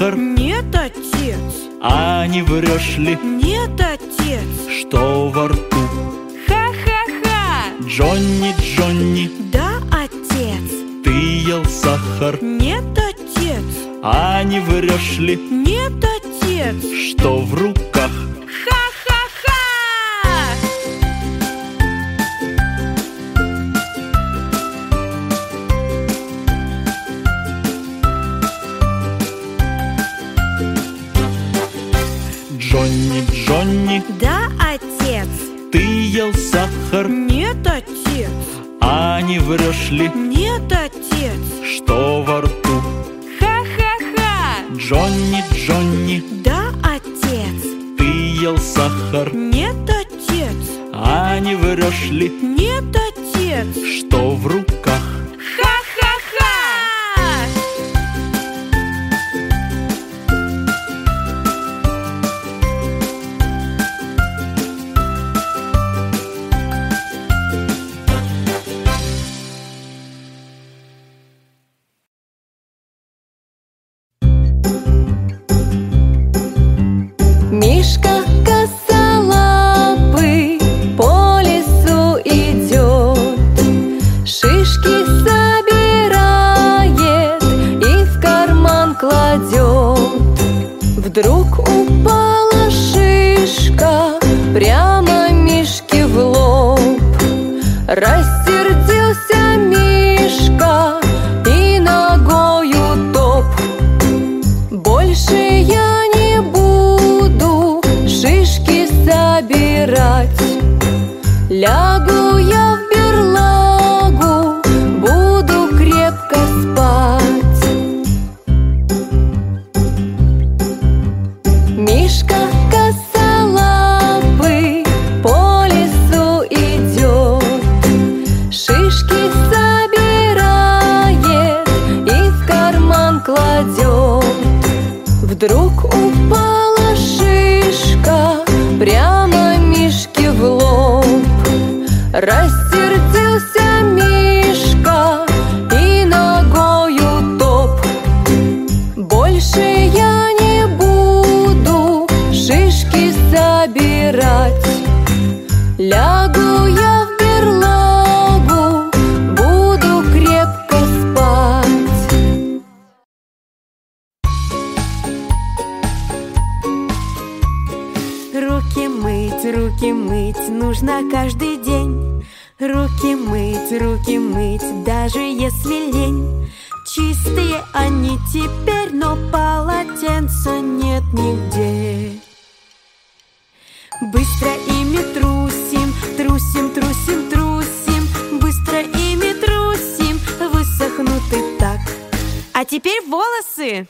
сахар? Нет, отец. А не врешь ли, Нет, отец. что во рту? Ха-ха-ха. Джонни, Джонни, Да, отец. ты ел сахар? Нет, отец. А не врешь ли, Нет, отец. что в руках? Лягу я в берлагу, буду крепко спать. Руки мыть, руки мыть нужно каждый день. Руки мыть, руки мыть, даже если лень. Чистые они теперь, теперь волосы.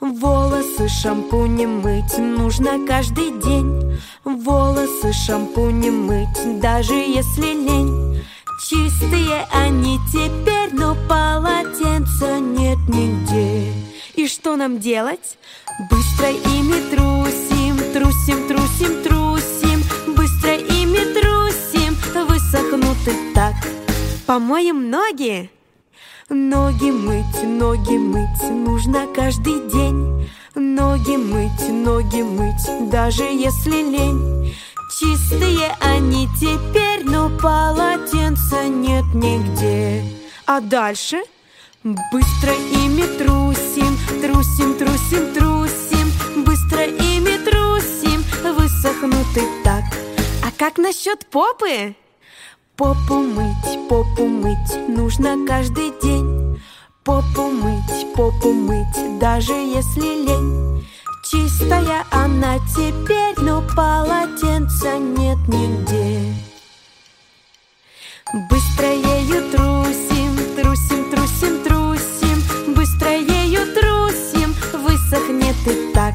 Волосы шампунем мыть нужно каждый день. Волосы шампунем мыть, даже если лень. Чистые они теперь, но полотенца нет нигде. И что нам делать? Быстро ими трусим, трусим, трусим, трусим. Быстро ими трусим, высохнут и так. Помоем ноги? Ноги мыть, ноги мыть нужно каждый день. Ноги мыть, ноги мыть, даже если лень. Чистые они теперь, но полотенца нет нигде. А дальше? Быстро ими трусим, трусим, трусим, трусим. Быстро ими трусим, высохнут и так. А как насчет попы? Попу мыть, попу мыть нужно каждый день. Попу мыть, попу мыть, даже если лень. Чистая она теперь, но полотенца нет нигде. Быстро ею трусим, трусим, трусим, трусим. Быстро ею трусим, высохнет и так.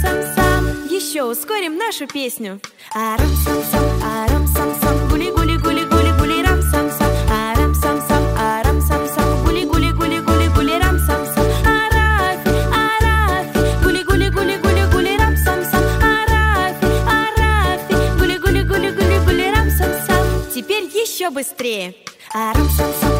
Сам сам. Еще ускорим нашу песню. Арам entre Aram, sam, sam.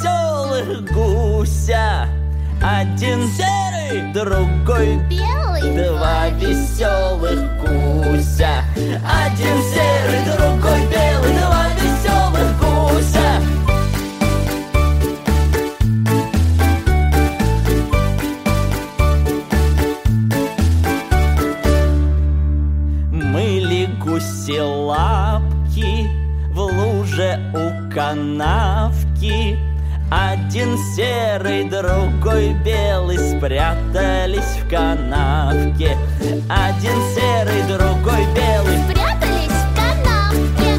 Веселых гуся. Один серый, другой Белый, Два веселых гуся. Один серый, другой белый Два веселых гуся. Мыли гуси лапки В луже у канавки Один серый, другой белый Спрятались в канавке. Один серый, другой белый. Спрятались в канавке.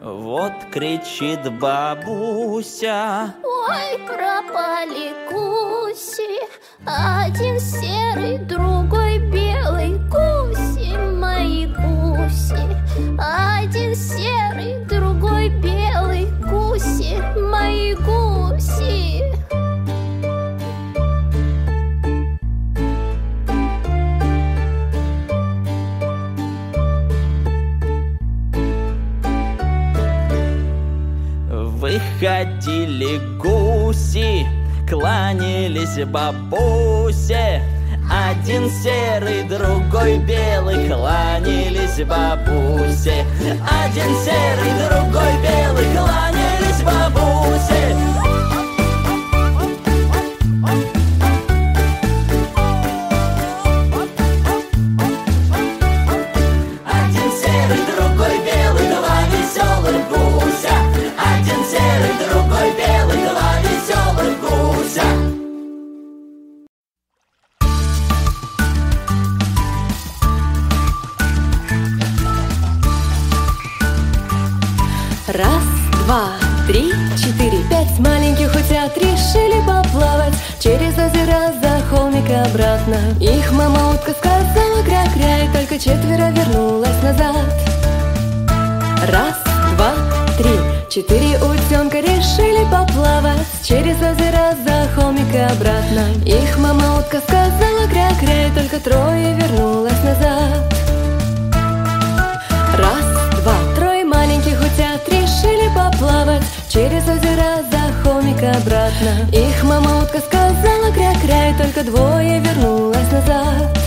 Вот кричит бабуся. Ой, пропали гуси, один серый, другой белый. Гуси мои гуси, один серый, другой белый. Гуси мои гуси. Выходили гуси, кланялись бабусе. Один серый, другой белый, кланялись бабусе. Один серый, другой белый, кланялись бабусе Раз, два, три, четыре, пять. Маленьких утят решили поплавать Через озеро за холмик и обратно. Их мама утка сказала кря-кря И только четверо вернулась назад. Раз, два, три, четыре утенка решили поплавать Через озеро за холмик и обратно. Их мама утка сказала кря-кря И только трое вернулась назад. Раз, поплавать Через озеро за холмик обратно. Их мама утка сказала кря-кря И только двое вернулась назад.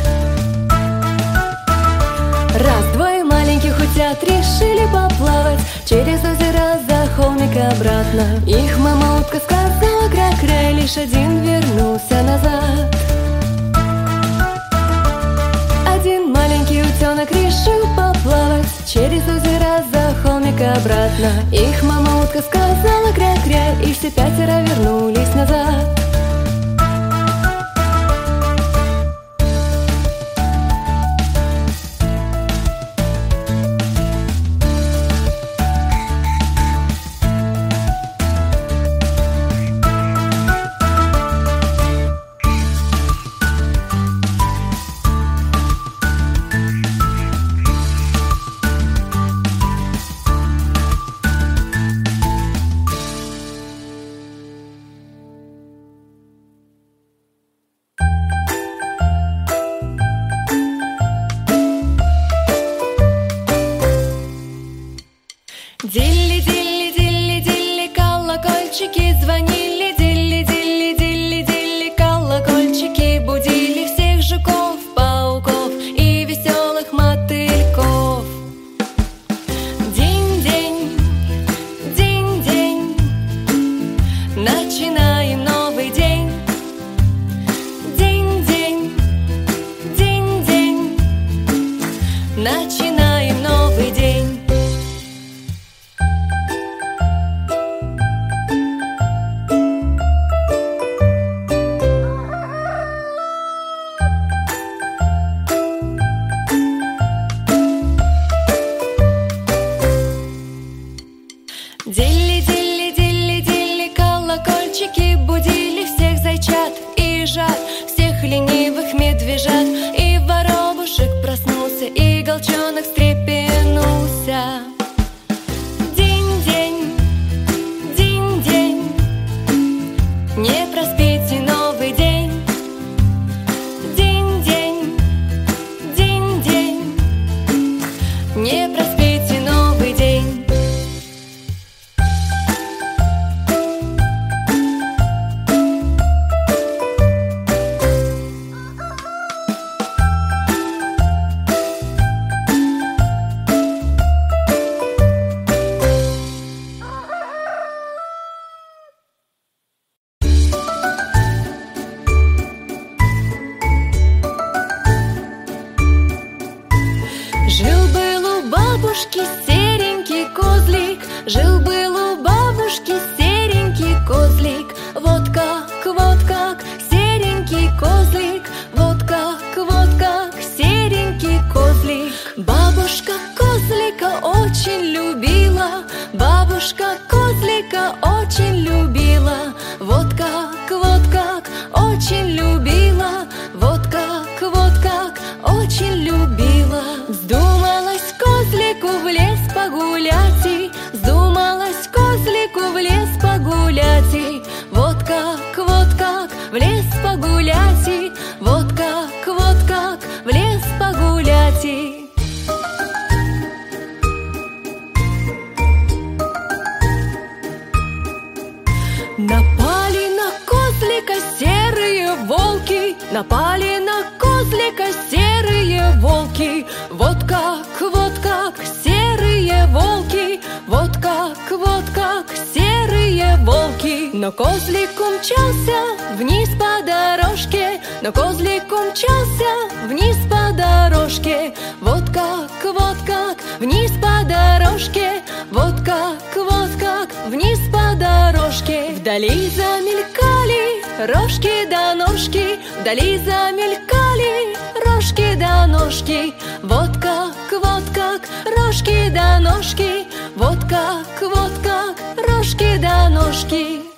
Раз, двое маленьких утят решили поплавать Через озеро за холмик обратно. Их мама утка сказала кря-кря И лишь один вернулся назад. Один маленький утенок решил поплавать Через озеро за холмик обратно. Их мама утка сказала кря-кря И все пятеро вернулись назад. начинать. козлик, вот как, вот как, серенький козлик. Бабушка Но козлик умчался вниз по дорожке. Вот как, вот как, вниз по дорожке. Вот как, вот как, вниз по дорожке. Вдали замелькали рожки да ножки. Вдали замелькали рожки да ножки. Вот как, вот как, рожки да ножки. Вот как, вот как, рожки да ножки.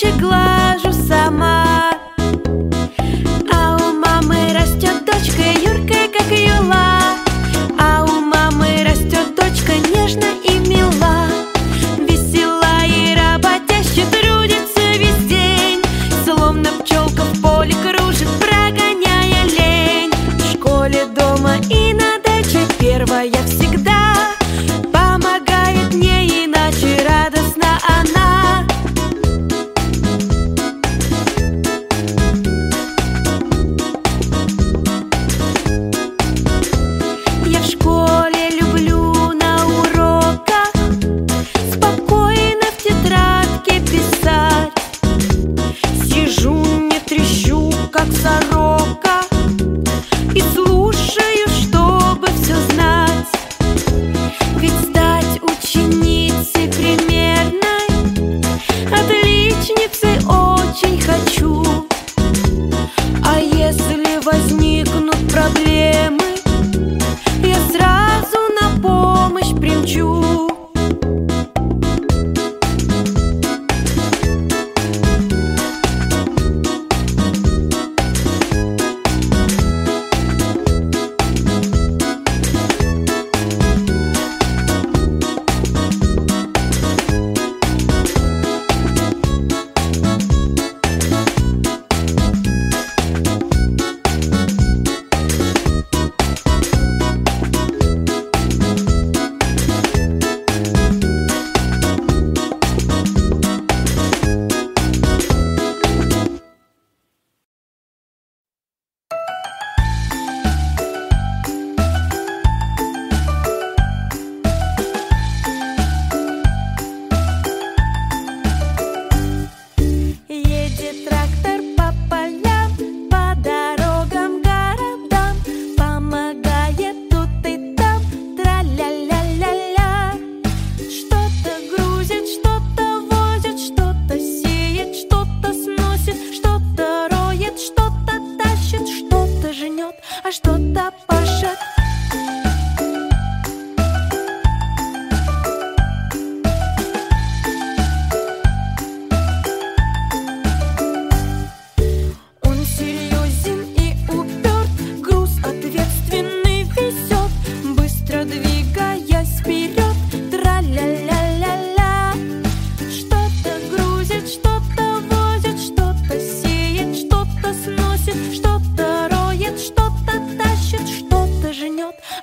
bunch of glass.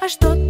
а что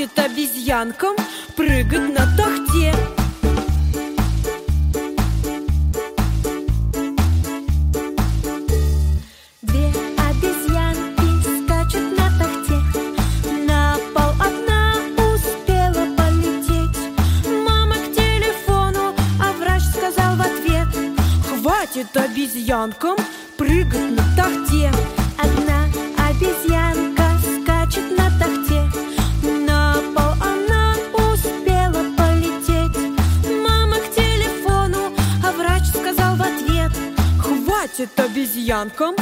Хватит обезьянкам прыгать на тахте. Две обезьянкам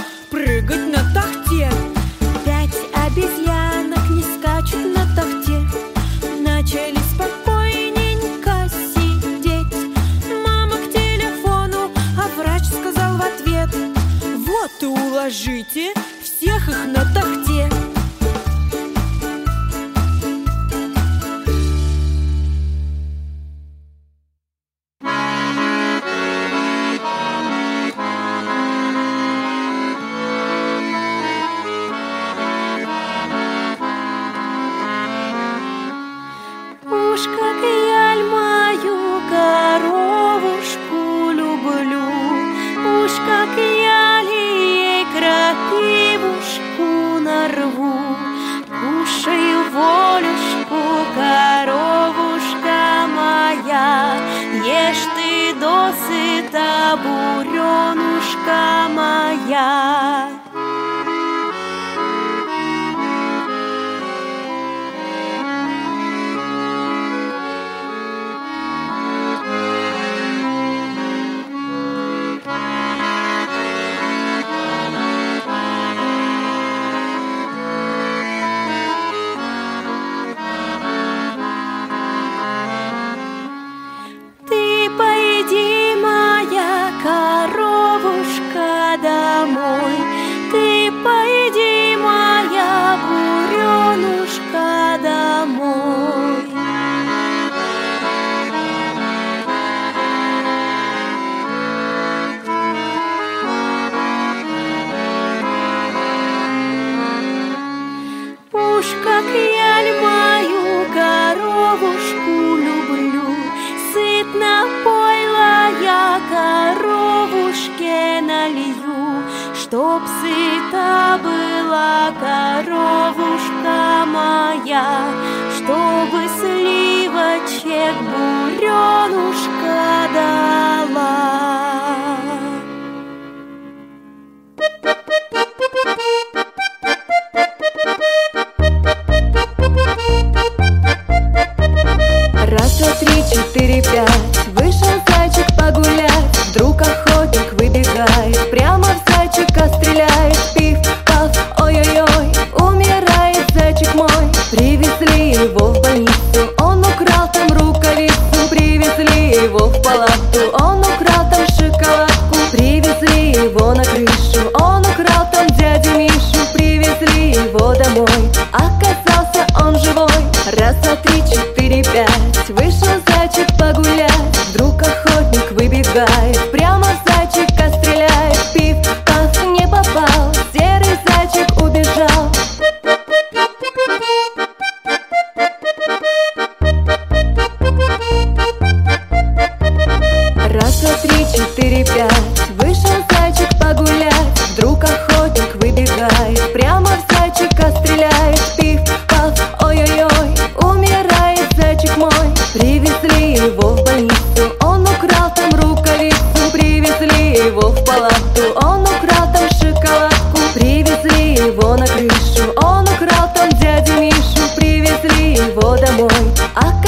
волюшку нарву, кушай волюшку, коровушка моя, ешь ты досыта, буренушка моя. чтоб сыта была коровушка моя, чтобы сливочек буренушка дать. домой, а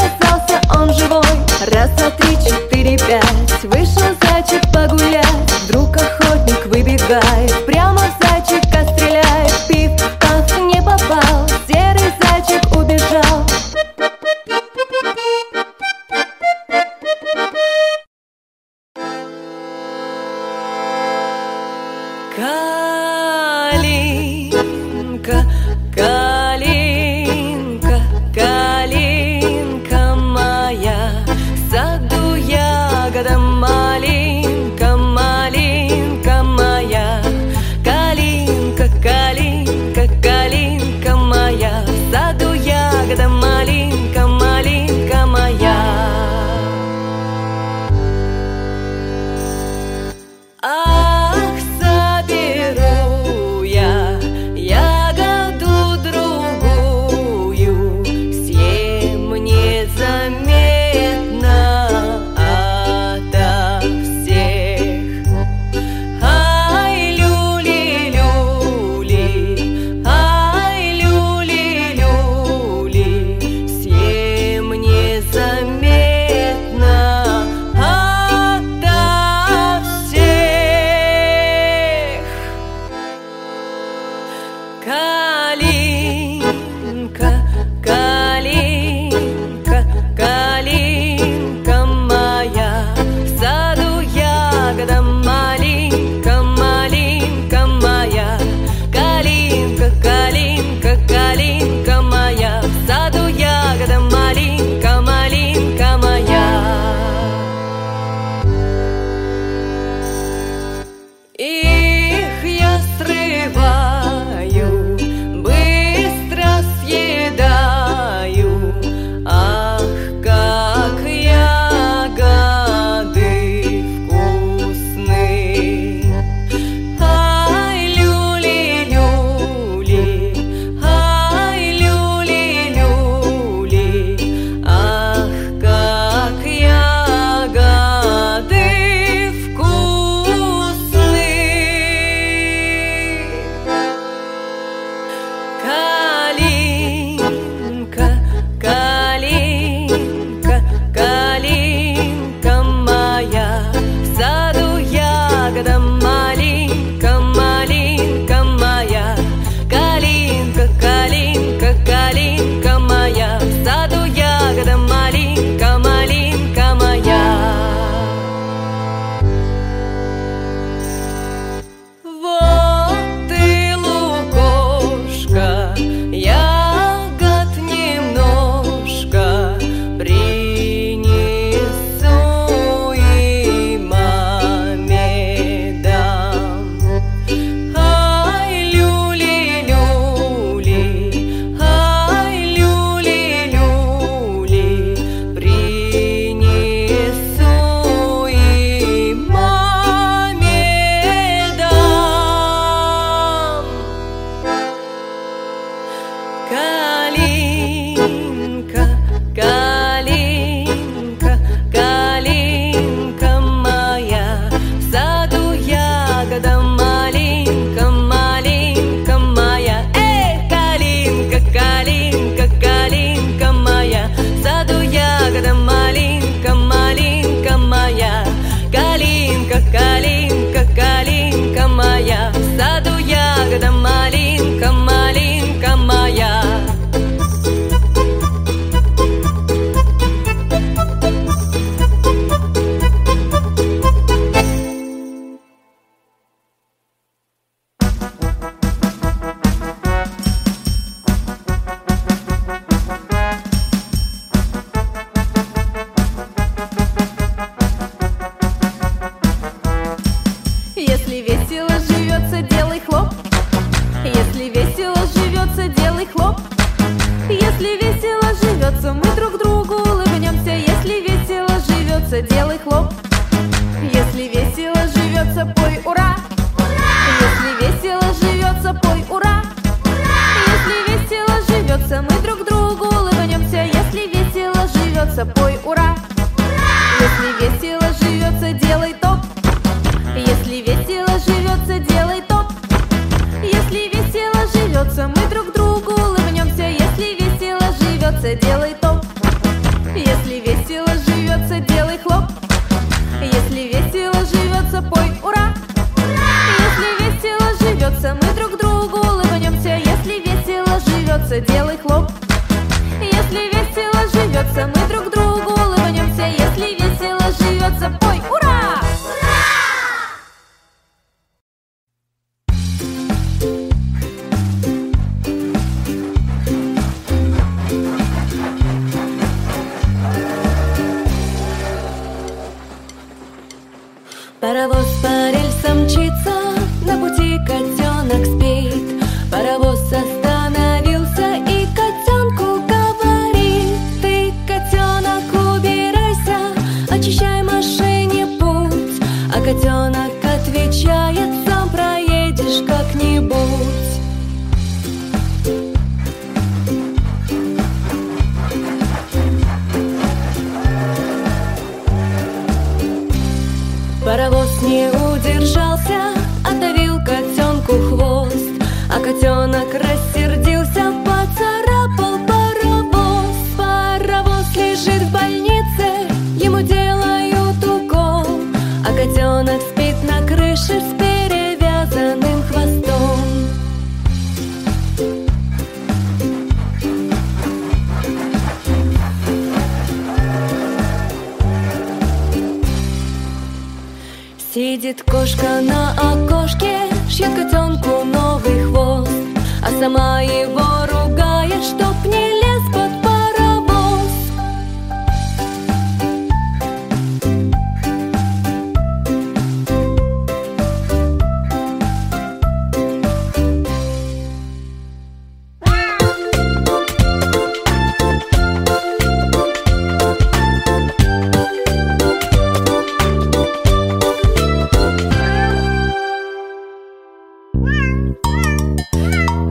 Калинка, калинка.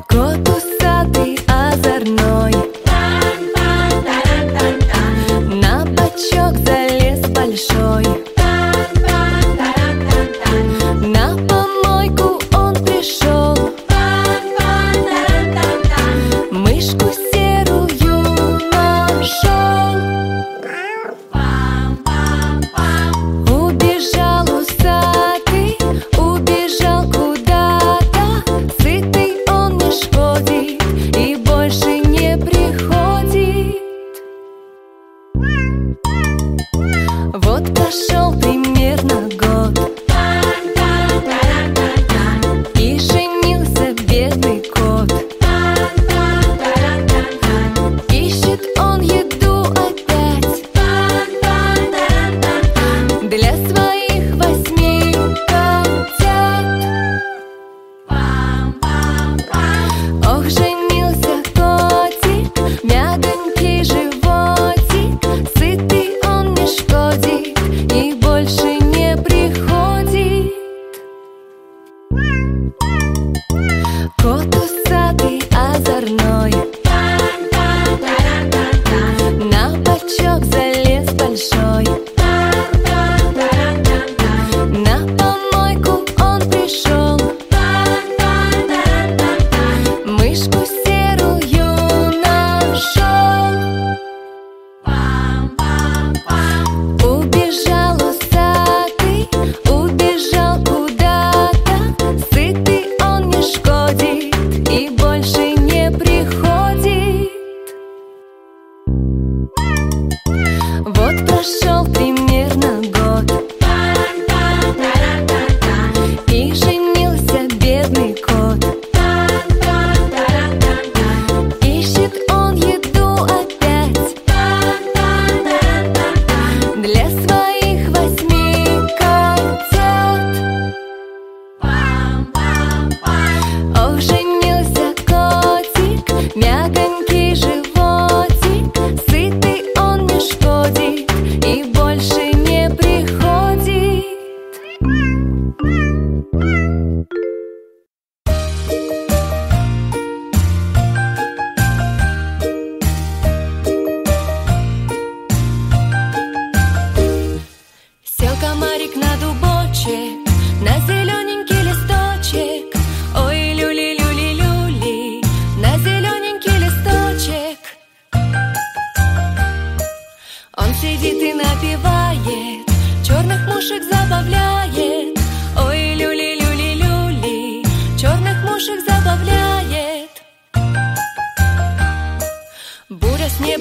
Go to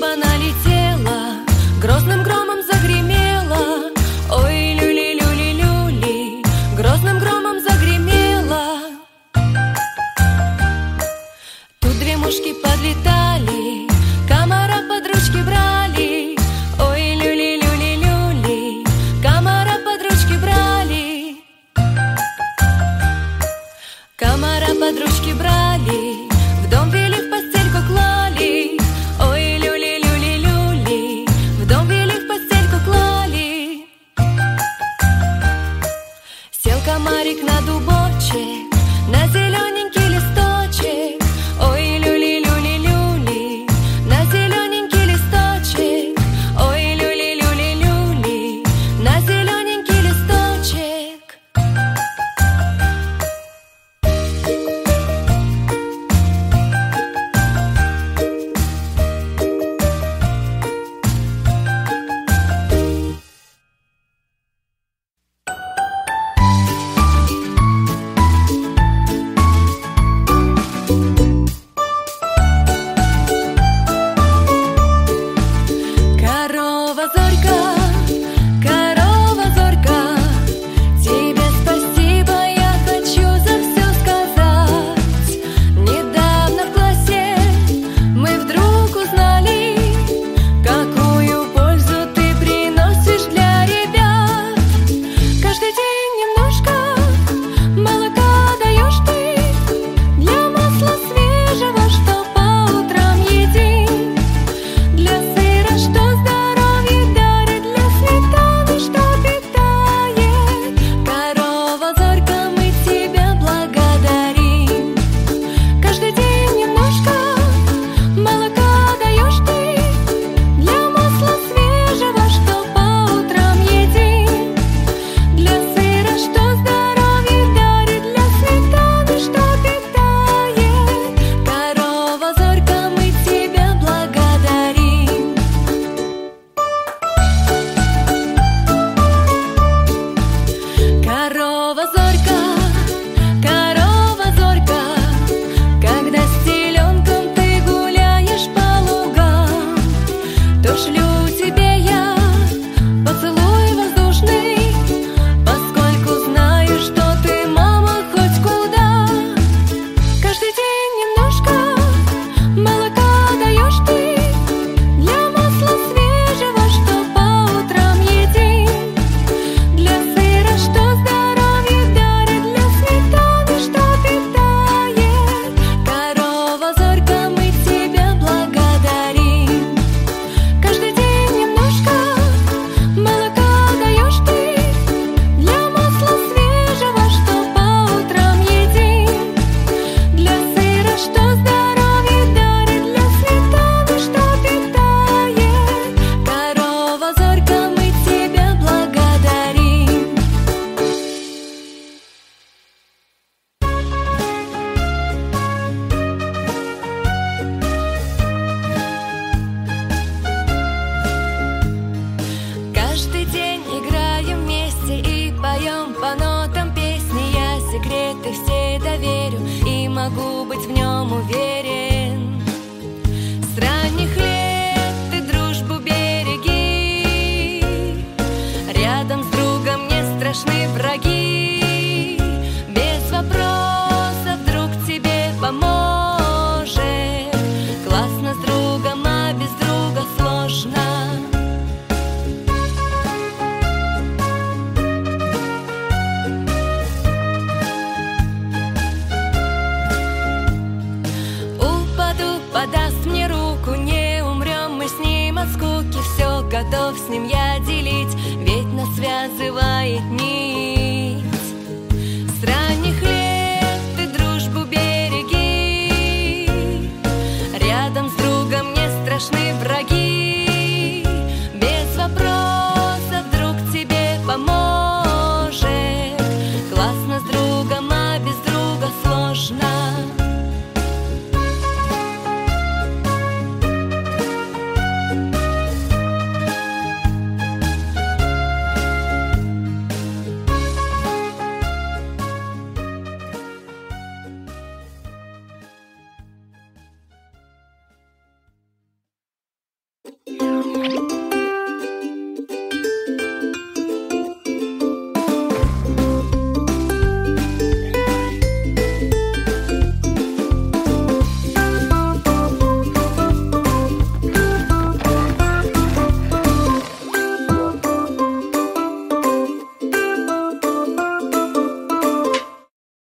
снова налетит.